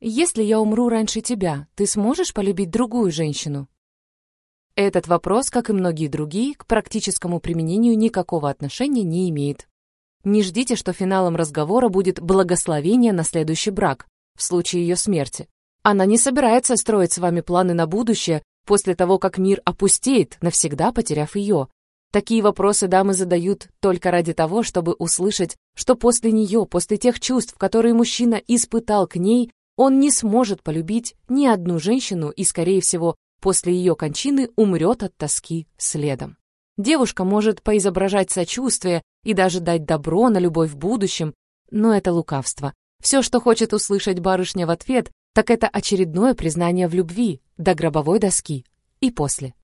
Если я умру раньше тебя, ты сможешь полюбить другую женщину? Этот вопрос, как и многие другие, к практическому применению никакого отношения не имеет. Не ждите, что финалом разговора будет благословение на следующий брак, в случае ее смерти. Она не собирается строить с вами планы на будущее после того, как мир опустеет, навсегда потеряв ее. Такие вопросы дамы задают только ради того, чтобы услышать, что после нее, после тех чувств, которые мужчина испытал к ней, он не сможет полюбить ни одну женщину и, скорее всего, после ее кончины умрет от тоски следом. Девушка может поизображать сочувствие и даже дать добро на любовь в будущем, но это лукавство. Все, что хочет услышать барышня в ответ, так это очередное признание в любви до гробовой доски и после.